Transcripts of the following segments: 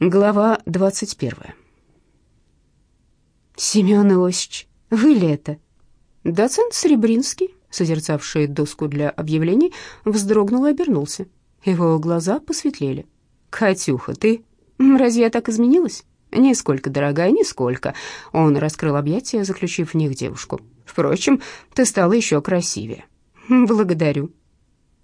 Глава двадцать первая. «Семен Иосифович, вы ли это?» Доцент Серебринский, созерцавший доску для объявлений, вздрогнул и обернулся. Его глаза посветлели. «Катюха, ты? Разве я так изменилась?» «Нисколько, дорогая, нисколько». Он раскрыл объятия, заключив в них девушку. «Впрочем, ты стала еще красивее». «Благодарю»,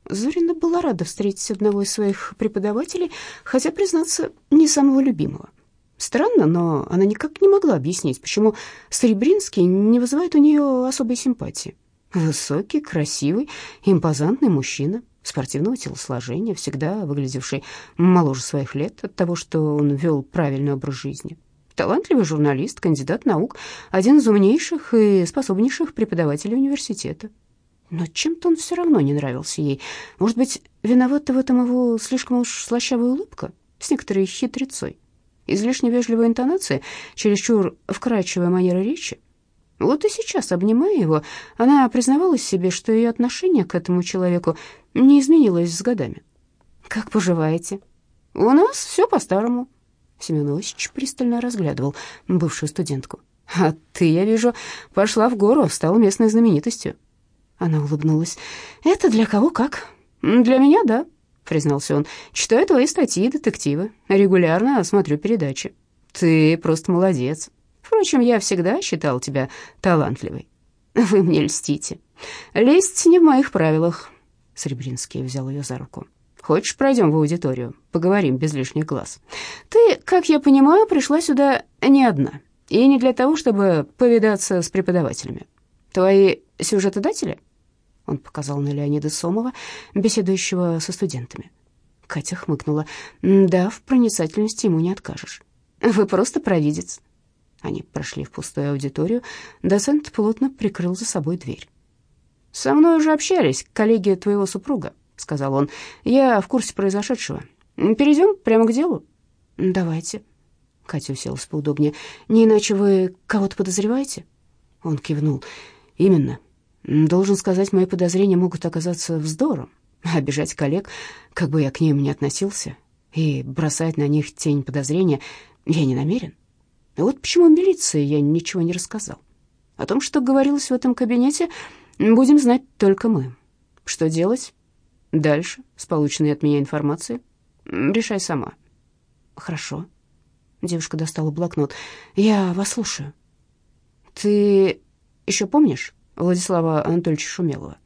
Зорина была рада встретить одного из своих преподавателей, хотя, признаться, не самого любимого. Странно, но она никак не могла объяснить, почему Серебринский не вызывает у нее особой симпатии. Высокий, красивый, импозантный мужчина, спортивного телосложения, всегда выглядевший моложе своих лет от того, что он вел правильный образ жизни. Талантливый журналист, кандидат наук, один из умнейших и способнейших преподавателей университета. Но чем-то он все равно не нравился ей. Может быть, виновата в этом его слишком уж слащавая улыбка с некоторой хитрецой, излишне вежливая интонация, чересчур вкрадчивая манера речи. Вот и сейчас, обнимая его, она признавалась себе, что ее отношение к этому человеку не изменилось с годами. «Как поживаете?» «У нас все по-старому». Семен Иосифович пристально разглядывал бывшую студентку. «А ты, я вижу, пошла в гору, стала местной знаменитостью». Она улыбнулась. «Это для кого как?» «Для меня, да», — признался он. «Читаю твои статьи, детективы. Регулярно смотрю передачи. Ты просто молодец. Впрочем, я всегда считал тебя талантливой. Вы мне льстите. Лезть не в моих правилах». Серебринский взял ее за руку. «Хочешь, пройдем в аудиторию? Поговорим без лишних глаз. Ты, как я понимаю, пришла сюда не одна. И не для того, чтобы повидаться с преподавателями. Твои сюжетодатели?» Он показал на Леонида Сомова, беседующего со студентами. Катя хмыкнула. «Да, в проницательности ему не откажешь. Вы просто провидец». Они прошли в пустую аудиторию. Доцент плотно прикрыл за собой дверь. «Со мной уже общались коллеги твоего супруга», — сказал он. «Я в курсе произошедшего. Перейдем прямо к делу?» «Давайте». Катя уселась поудобнее. «Не иначе вы кого-то подозреваете?» Он кивнул. «Именно. Должен сказать, мои подозрения могут оказаться вздором. Обижать коллег, как бы я к ним ни относился, и бросать на них тень подозрения я не намерен. Вот почему милиции я ничего не рассказал. О том, что говорилось в этом кабинете, будем знать только мы. Что делать дальше с полученной от меня информацией? Решай сама. Хорошо. Девушка достала блокнот. Я вас слушаю. Ты еще помнишь Владислава Анатольевича Шумелова.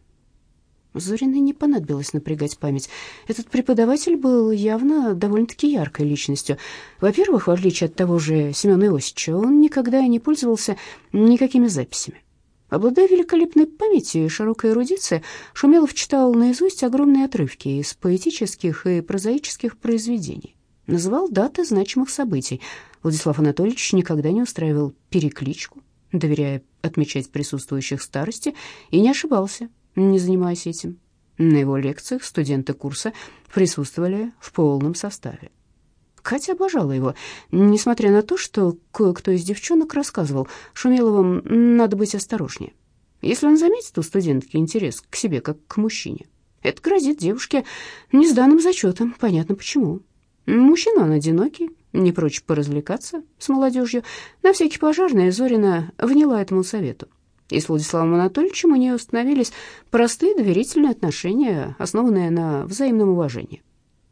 Зориной не понадобилось напрягать память. Этот преподаватель был явно довольно-таки яркой личностью. Во-первых, в отличие от того же Семена Иосифовича, он никогда не пользовался никакими записями. Обладая великолепной памятью и широкой эрудицией, Шумелов читал наизусть огромные отрывки из поэтических и прозаических произведений. Называл даты значимых событий. Владислав Анатольевич никогда не устраивал перекличку, доверяя отмечать присутствующих старости, и не ошибался, не занимаясь этим. На его лекциях студенты курса присутствовали в полном составе. Катя обожала его, несмотря на то, что кое-кто из девчонок рассказывал, Шумеловым надо быть осторожнее. Если он заметит у студентки интерес к себе как к мужчине, это грозит девушке несданным зачетом, понятно почему. Мужчина он одинокий, не прочь поразвлекаться с молодежью. На всякий пожарный Зорина вняла этому совету. И с Владиславом Анатольевичем у нее установились простые доверительные отношения, основанные на взаимном уважении.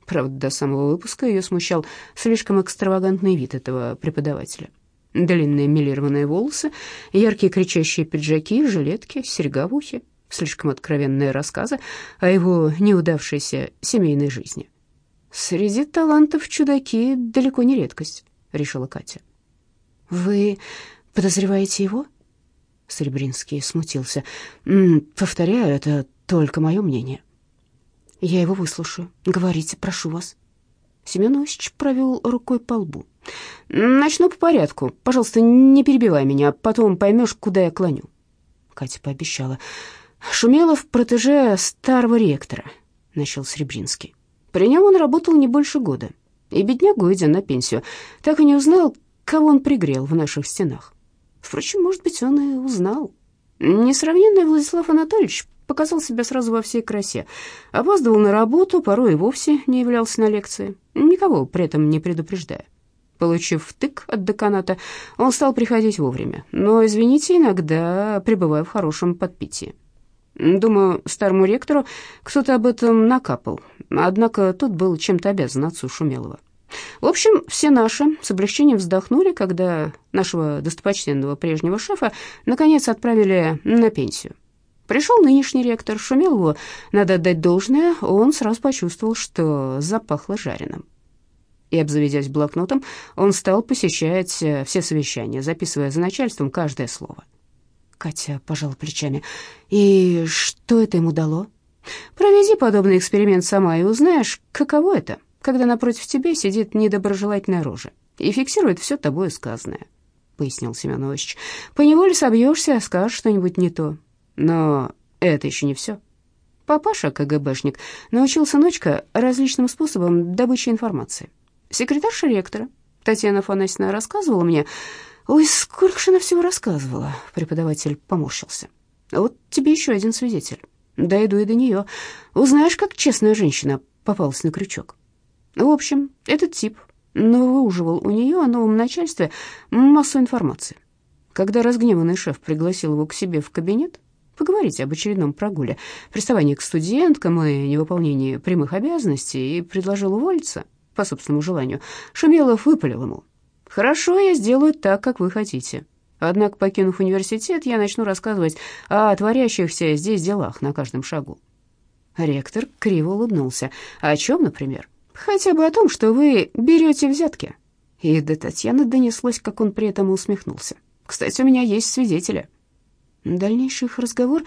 Правда, до самого выпуска ее смущал слишком экстравагантный вид этого преподавателя. Длинные милированные волосы, яркие кричащие пиджаки, жилетки, серьга в ухе, слишком откровенные рассказы о его неудавшейся семейной жизни. Среди талантов чудаки далеко не редкость, решила Катя. Вы подозреваете его? Серебринский смутился. Повторяю, это только мое мнение. Я его выслушаю. Говорите, прошу вас. Семен провел рукой по лбу. Начну по порядку. Пожалуйста, не перебивай меня, потом поймешь, куда я клоню. Катя пообещала. Шумелов протеже старого ректора, начал Серебринский. При нем он работал не больше года, и беднягу, уйдя на пенсию, так и не узнал, кого он пригрел в наших стенах. Впрочем, может быть, он и узнал. Несравненный Владислав Анатольевич показал себя сразу во всей красе. Опаздывал на работу, порой и вовсе не являлся на лекции, никого при этом не предупреждая. Получив втык от деканата, он стал приходить вовремя, но, извините, иногда пребываю в хорошем подпитии. Думаю, старому ректору кто-то об этом накапал, однако тот был чем-то обязан отцу Шумелова. В общем, все наши с облегчением вздохнули, когда нашего достопочтенного прежнего шефа наконец отправили на пенсию. Пришел нынешний ректор Шумелову, надо отдать должное, он сразу почувствовал, что запахло жареным и, обзаведясь блокнотом, он стал посещать все совещания, записывая за начальством каждое слово. Катя пожала плечами. «И что это ему дало?» «Проведи подобный эксперимент сама и узнаешь, каково это, когда напротив тебя сидит недоброжелательная рожа и фиксирует все тобой сказанное», — пояснил Семенович. «Поневоле собьешься, скажешь что-нибудь не то. Но это еще не все». Папаша, КГБшник, научил сыночка различным способам добычи информации. Секретарша ректора Татьяна Афанасьевна рассказывала мне... Ой, сколько же она всего рассказывала, преподаватель поморщился. Вот тебе еще один свидетель. Дойду и до нее. Узнаешь, как честная женщина попалась на крючок. В общем, этот тип выуживал у нее о новом начальстве массу информации. Когда разгневанный шеф пригласил его к себе в кабинет, поговорить об очередном прогуле, приставании к студенткам и невыполнении прямых обязанностей, и предложил уволиться, по собственному желанию, Шумелов выпалил ему. «Хорошо, я сделаю так, как вы хотите. Однако, покинув университет, я начну рассказывать о творящихся здесь делах на каждом шагу». Ректор криво улыбнулся. «О чем, например?» «Хотя бы о том, что вы берете взятки». И до Татьяны донеслось, как он при этом усмехнулся. «Кстати, у меня есть свидетели». Дальнейший их разговор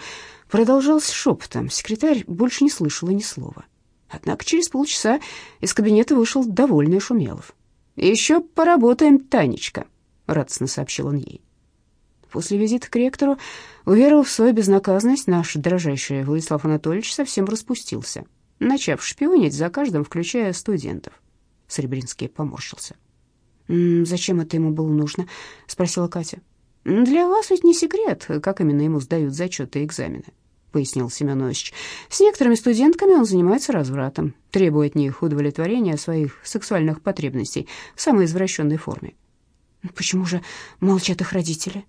продолжался шепотом. Секретарь больше не слышала ни слова. Однако через полчаса из кабинета вышел довольный Шумелов. «Еще поработаем, Танечка», — радостно сообщил он ей. После визита к ректору, уверовав в свою безнаказанность, наш дрожайший Владислав Анатольевич совсем распустился, начав шпионить за каждым, включая студентов. Серебринский поморщился. «Зачем это ему было нужно?» — спросила Катя. «Для вас ведь не секрет, как именно ему сдают зачеты и экзамены. — пояснил Семенович. «С некоторыми студентками он занимается развратом, требуя от них удовлетворения своих сексуальных потребностей в самой извращенной форме». «Почему же молчат их родители?»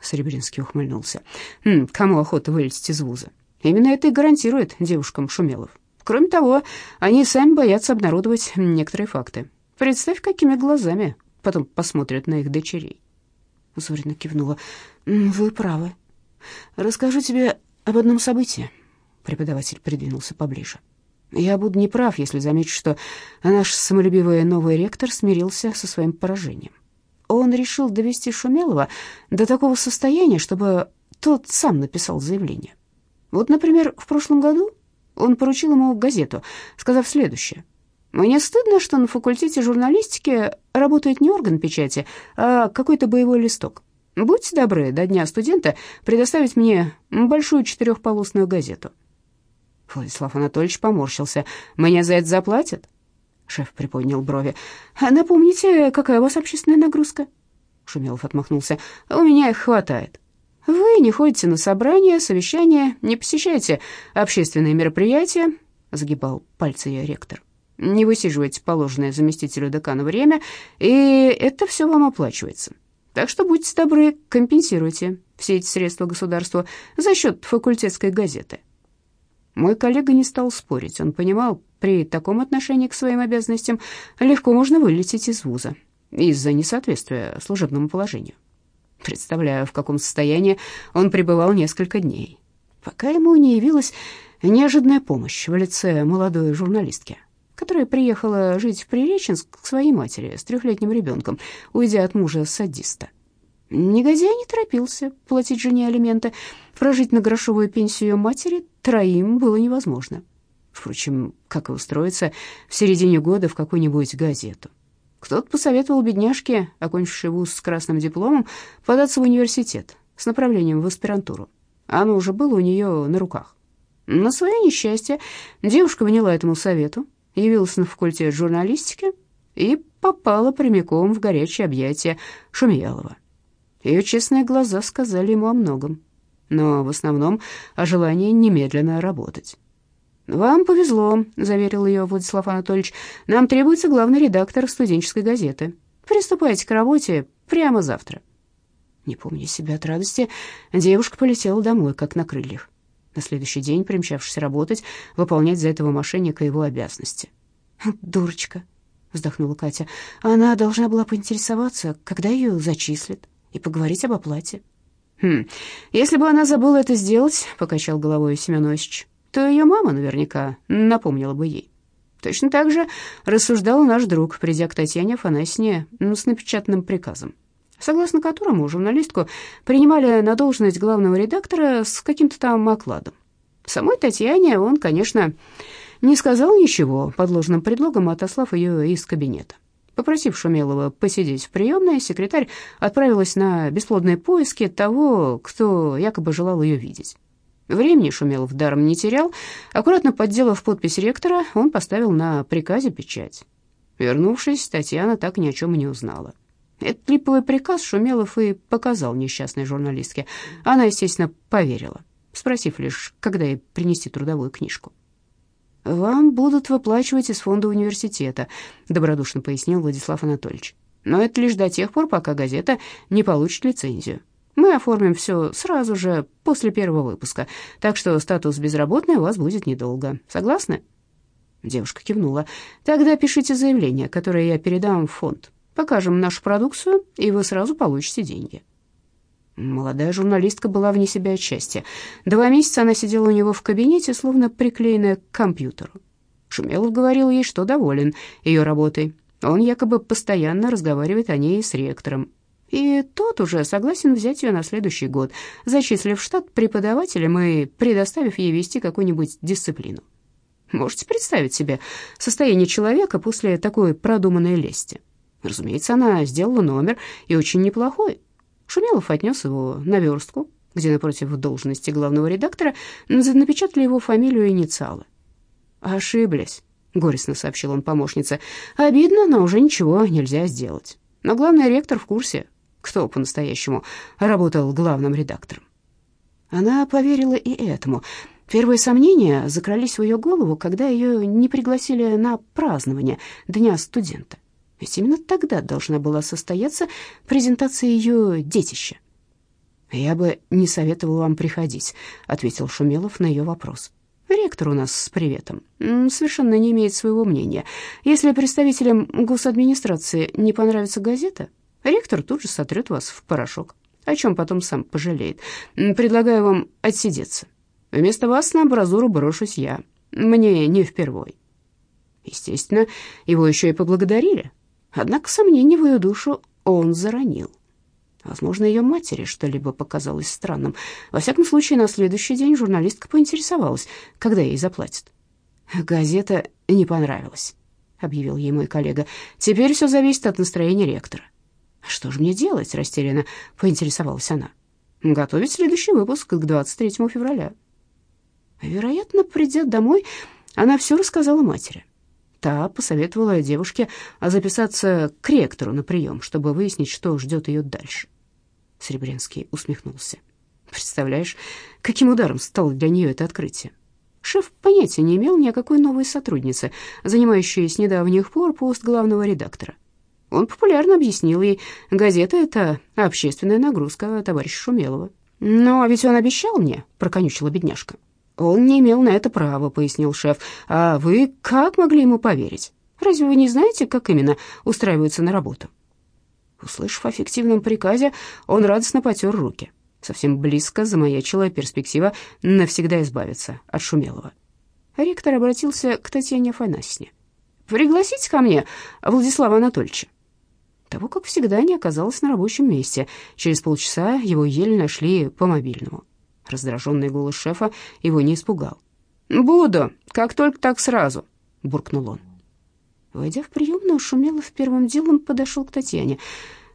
Серебринский ухмыльнулся. «Хм, «Кому охота вылезть из вуза? Именно это и гарантирует девушкам Шумелов. Кроме того, они сами боятся обнародовать некоторые факты. Представь, какими глазами потом посмотрят на их дочерей». Зорина кивнула. «Вы правы. Расскажу тебе об одном событии. Преподаватель придвинулся поближе. Я буду неправ, если замечу, что наш самолюбивый новый ректор смирился со своим поражением. Он решил довести Шумелова до такого состояния, чтобы тот сам написал заявление. Вот, например, в прошлом году он поручил ему газету, сказав следующее. «Мне стыдно, что на факультете журналистики работает не орган печати, а какой-то боевой листок. Будьте добры до дня студента предоставить мне большую четырехполосную газету». Владислав Анатольевич поморщился. «Мне за это заплатят?» Шеф приподнял брови. «Напомните, какая у вас общественная нагрузка?» Шумелов отмахнулся. «У меня их хватает. Вы не ходите на собрания, совещания, не посещаете общественные мероприятия», загибал пальцы я ректор. «Не высиживаете положенное заместителю декана время, и это все вам оплачивается. Так что будьте добры, компенсируйте все эти средства государству за счет факультетской газеты. Мой коллега не стал спорить. Он понимал, при таком отношении к своим обязанностям легко можно вылететь из вуза из-за несоответствия служебному положению. Представляю, в каком состоянии он пребывал несколько дней, пока ему не явилась неожиданная помощь в лице молодой журналистки которая приехала жить в Приреченск к своей матери с трехлетним ребенком, уйдя от мужа-садиста. Негодяй не торопился платить жене алименты. Прожить на грошовую пенсию ее матери троим было невозможно. Впрочем, как и устроиться в середине года в какую-нибудь газету. Кто-то посоветовал бедняжке, окончившей вуз с красным дипломом, податься в университет с направлением в аспирантуру. Оно уже было у нее на руках. На свое несчастье девушка вняла этому совету, явилась на факультет журналистики и попала прямиком в горячее объятие Шумьялова. Ее честные глаза сказали ему о многом, но в основном о желании немедленно работать. «Вам повезло», — заверил ее Владислав Анатольевич. «Нам требуется главный редактор студенческой газеты. При Приступайте к работе прямо завтра». Не помня себя от радости, девушка полетела домой, как на крыльях. На следующий день, примчавшись работать, выполнять за этого мошенника его обязанности. «Дурочка», — вздохнула Катя, — «она должна была поинтересоваться, когда ее зачислят, и поговорить об оплате». «Хм, если бы она забыла это сделать», — покачал головой Семенович, то ее мама наверняка напомнила бы ей. Точно так же рассуждал наш друг, придя к Татьяне Афанасьевне с напечатанным приказом, согласно которому журналистку принимали на должность главного редактора с каким-то там окладом. Самой Татьяне он, конечно, не сказал ничего, под ложным предлогом отослав ее из кабинета. Попросив Шумелова посидеть в приемной, секретарь отправилась на бесплодные поиски того, кто якобы желал ее видеть. Времени Шумелов даром не терял. Аккуратно подделав подпись ректора, он поставил на приказе печать. Вернувшись, Татьяна так ни о чем и не узнала. Этот липовый приказ Шумелов и показал несчастной журналистке. Она, естественно, поверила, спросив лишь, когда ей принести трудовую книжку. «Вам будут выплачивать из фонда университета», — добродушно пояснил Владислав Анатольевич. «Но это лишь до тех пор, пока газета не получит лицензию. Мы оформим все сразу же после первого выпуска, так что статус безработной у вас будет недолго. Согласны?» Девушка кивнула. «Тогда пишите заявление, которое я передам в фонд. Покажем нашу продукцию, и вы сразу получите деньги». Молодая журналистка была вне себя от счастья. Два месяца она сидела у него в кабинете, словно приклеенная к компьютеру. Шумелов говорил ей, что доволен ее работой. Он якобы постоянно разговаривает о ней с ректором. И тот уже согласен взять ее на следующий год, зачислив в штат преподавателем и предоставив ей вести какую-нибудь дисциплину. Можете представить себе состояние человека после такой продуманной лести? Разумеется, она сделала номер, и очень неплохой. Шумелов отнес его на верстку, где напротив должности главного редактора напечатали его фамилию и инициалы. «Ошиблись», — горестно сообщил он помощнице. «Обидно, но уже ничего нельзя сделать. Но главный ректор в курсе, кто по-настоящему работал главным редактором». Она поверила и этому. Первые сомнения закрались в ее голову, когда ее не пригласили на празднование Дня студента. Ведь именно тогда должна была состояться презентация ее детища. «Я бы не советовал вам приходить», — ответил Шумелов на ее вопрос. «Ректор у нас с приветом. Совершенно не имеет своего мнения. Если представителям госадминистрации не понравится газета, ректор тут же сотрет вас в порошок, о чем потом сам пожалеет. Предлагаю вам отсидеться. Вместо вас на абразуру брошусь я. Мне не впервой». Естественно, его еще и поблагодарили. Однако сомнение в ее душу он заронил. Возможно, ее матери что-либо показалось странным. Во всяком случае, на следующий день журналистка поинтересовалась, когда ей заплатят. «Газета не понравилась», — объявил ей мой коллега. «Теперь все зависит от настроения ректора». «Что же мне делать?» — растерянно поинтересовалась она. «Готовить следующий выпуск к 23 февраля». Вероятно, придя домой, она все рассказала матери. Та посоветовала девушке записаться к ректору на прием, чтобы выяснить, что ждет ее дальше. Серебрянский усмехнулся. Представляешь, каким ударом стало для нее это открытие? Шеф понятия не имел ни о какой новой сотруднице, занимающей с недавних пор пост главного редактора. Он популярно объяснил ей, газета — это общественная нагрузка товарища Шумелова. «Но ведь он обещал мне», — проконючила бедняжка. «Он не имел на это права», — пояснил шеф. «А вы как могли ему поверить? Разве вы не знаете, как именно устраиваются на работу?» Услышав о фиктивном приказе, он радостно потер руки. Совсем близко замаячила перспектива навсегда избавиться от Шумелова. Ректор обратился к Татьяне Афанасьевне. «Пригласите ко мне Владислава Анатольевича». Того, как всегда, не оказалось на рабочем месте. Через полчаса его еле нашли по мобильному. Раздраженный голос шефа его не испугал. «Буду, как только так сразу», — буркнул он. Войдя в приемную, Шумелов первым делом подошел к Татьяне.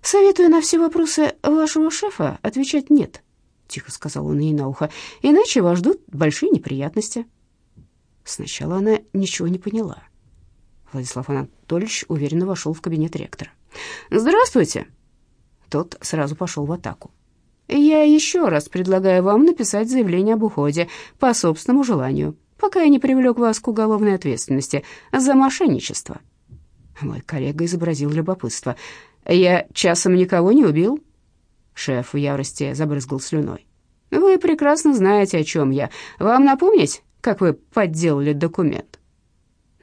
«Советую на все вопросы вашего шефа отвечать «нет», — тихо сказал он ей на ухо, «иначе вас ждут большие неприятности». Сначала она ничего не поняла. Владислав Анатольевич уверенно вошел в кабинет ректора. «Здравствуйте!» Тот сразу пошел в атаку. Я еще раз предлагаю вам написать заявление об уходе по собственному желанию, пока я не привлек вас к уголовной ответственности за мошенничество». Мой коллега изобразил любопытство. Я часом никого не убил?» Шеф в ярости забрызгал слюной. «Вы прекрасно знаете, о чем я. Вам напомнить, как вы подделали документ?»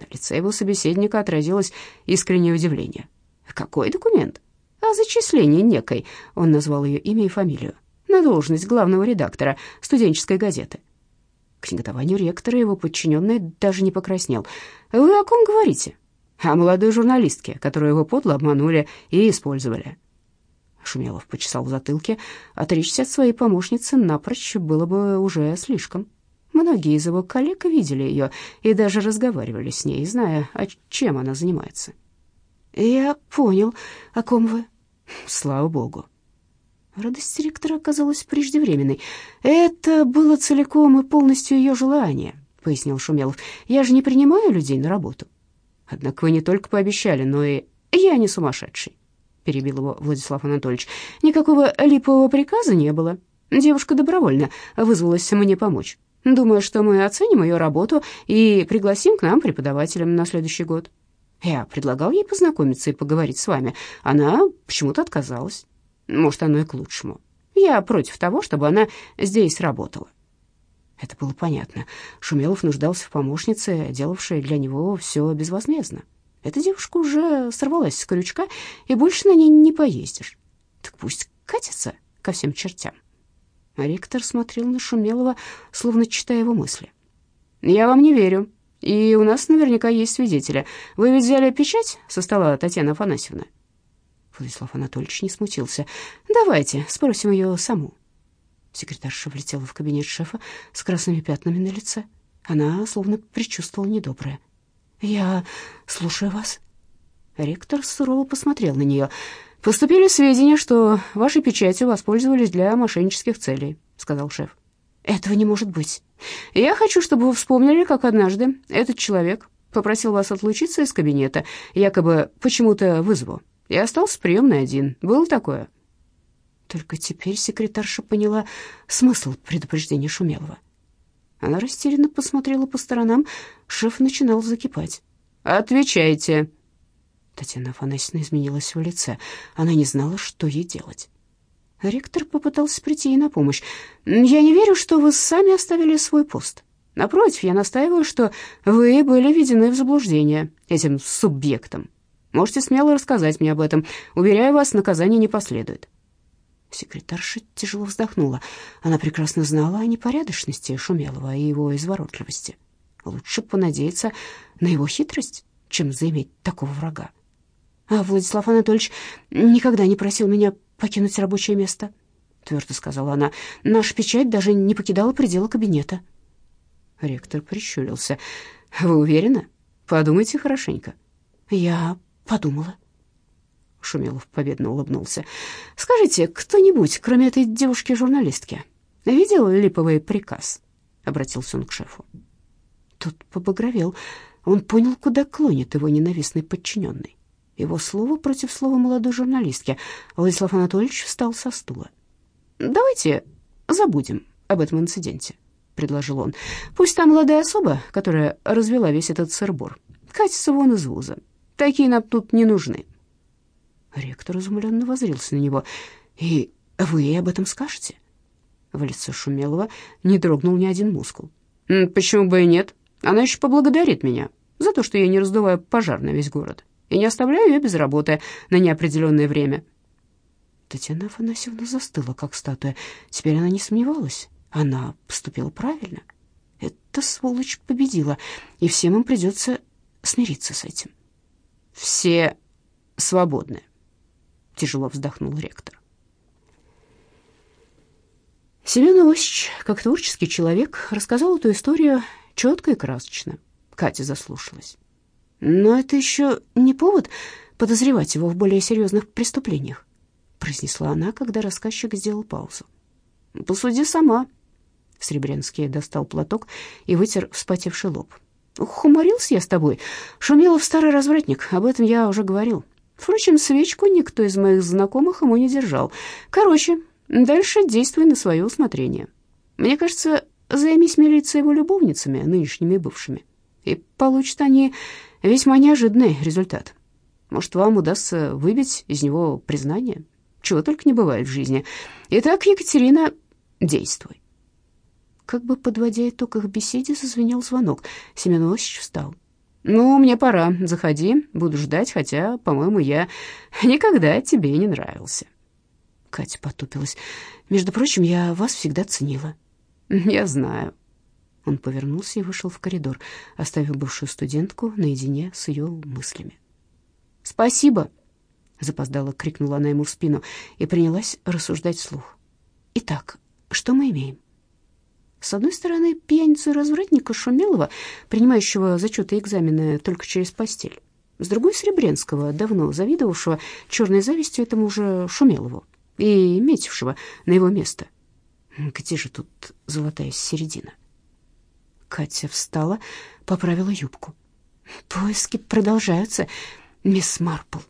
На лице его собеседника отразилось искреннее удивление. «Какой документ?» «О зачислении некой», — он назвал ее имя и фамилию, «на должность главного редактора студенческой газеты». К негодованию ректора его подчиненный даже не покраснел. «Вы о ком говорите?» «О молодой журналистке, которую вы подло обманули и использовали». Шумелов почесал в затылке. Отречься от своей помощницы напрочь было бы уже слишком. Многие из его коллег видели ее и даже разговаривали с ней, зная, чем она занимается. «Я понял, о ком вы». «Слава богу». Радость ректора оказалась преждевременной. «Это было целиком и полностью ее желание», — пояснил Шумелов. «Я же не принимаю людей на работу». «Однако вы не только пообещали, но и я не сумасшедший», — перебил его Владислав Анатольевич. «Никакого липового приказа не было. Девушка добровольно вызвалась мне помочь. Думаю, что мы оценим ее работу и пригласим к нам преподавателем на следующий год». Я предлагал ей познакомиться и поговорить с вами. Она почему-то отказалась. Может, оно и к лучшему. Я против того, чтобы она здесь работала. Это было понятно. Шумелов нуждался в помощнице, делавшей для него все безвозмездно. Эта девушка уже сорвалась с крючка, и больше на ней не поездишь. Так пусть катится ко всем чертям. Ректор смотрел на Шумелова, словно читая его мысли. «Я вам не верю, и у нас наверняка есть свидетели. Вы ведь взяли печать со стола Татьяны Афанасьевны?» Владислав Анатольевич не смутился. «Давайте спросим ее саму». Секретарша влетела в кабинет шефа с красными пятнами на лице. Она словно предчувствовала недоброе. «Я слушаю вас». Ректор сурово посмотрел на нее. «Поступили сведения, что вашей печатью воспользовались для мошеннических целей», — сказал шеф. «Этого не может быть. Я хочу, чтобы вы вспомнили, как однажды этот человек попросил вас отлучиться из кабинета, якобы почему-то вызову и остался приемный один. Было такое?» Только теперь секретарша поняла смысл предупреждения Шумелова. Она растерянно посмотрела по сторонам. Шеф начинал закипать. «Отвечайте!» Татьяна Афанасьевна изменилась в лице. Она не знала, что ей делать. Ректор попытался прийти ей на помощь. «Я не верю, что вы сами оставили свой пост. Напротив, я настаиваю, что вы были введены в заблуждение этим субъектом. Можете смело рассказать мне об этом. Уверяю вас, наказание не последует». Секретарша тяжело вздохнула. Она прекрасно знала о непорядочности Шумелова и его изворотливости. Лучше понадеяться на его хитрость, чем заиметь такого врага. А Владислав Анатольевич никогда не просил меня покинуть рабочее место, твердо сказала она. Наша печать даже не покидала предела кабинета. Ректор прищурился. Вы уверены? Подумайте хорошенько. Я подумала. Шумилов победно улыбнулся. «Скажите, кто-нибудь, кроме этой девушки-журналистки, видел липовый приказ?» — обратился он к шефу. Тот побагровел. Он понял, куда клонит его ненавистный подчиненный. Его слово против слова молодой журналистки. Владислав Анатольевич встал со стула. «Давайте забудем об этом инциденте», — предложил он. «Пусть та молодая особа, которая развела весь этот сырбор, катится вон из вуза. Такие нам тут не нужны». Ректор изумленно возрился на него. «И вы ей об этом скажете?» В лице Шумелова не дрогнул ни один мускул. «Почему бы и нет? Она еще поблагодарит меня за то, что я не раздуваю пожар на весь город и не оставляю ее без работы на неопределенное время». Татьяна Афанасьевна застыла, как статуя. Теперь она не сомневалась. Она поступила правильно. Эта сволочь победила, и всем им придется смириться с этим. «Все свободны», — тяжело вздохнул ректор. Семен Иосифович, как творческий человек, рассказал эту историю четко и красочно. Катя заслушалась. «Но это еще не повод подозревать его в более серьезных преступлениях», произнесла она, когда рассказчик сделал паузу. «Посуди сама». Сребренский достал платок и вытер вспотевший лоб. «Хуморился я с тобой. Шумелов старый развратник, об этом я уже говорил. Впрочем, свечку никто из моих знакомых ему не держал. Короче, дальше действуй на свое усмотрение. Мне кажется, займись милицией его любовницами, нынешними и бывшими, и получат они весьма неожиданный результат. Может, вам удастся выбить из него признание? Чего только не бывает в жизни. Итак, Екатерина, действуй. Как бы подводя итог их беседе, зазвенел звонок. Семен Осич встал. «Ну, мне пора. Заходи. Буду ждать, хотя, по-моему, я никогда тебе не нравился». Катя потупилась. «Между прочим, я вас всегда ценила». «Я знаю». Он повернулся и вышел в коридор, оставив бывшую студентку наедине с ее мыслями. «Спасибо!» — запоздало крикнула она ему в спину и принялась рассуждать вслух. «Итак, что мы имеем?» С одной стороны, пьяницу и развратника Шумелова, принимающего зачеты и экзамены только через постель. С другой — Сребренского, давно завидовавшего черной завистью этому же Шумелову и метившего на его место. Где же тут золотая середина? Катя встала, поправила юбку. Поиски продолжаются, мисс Марпл.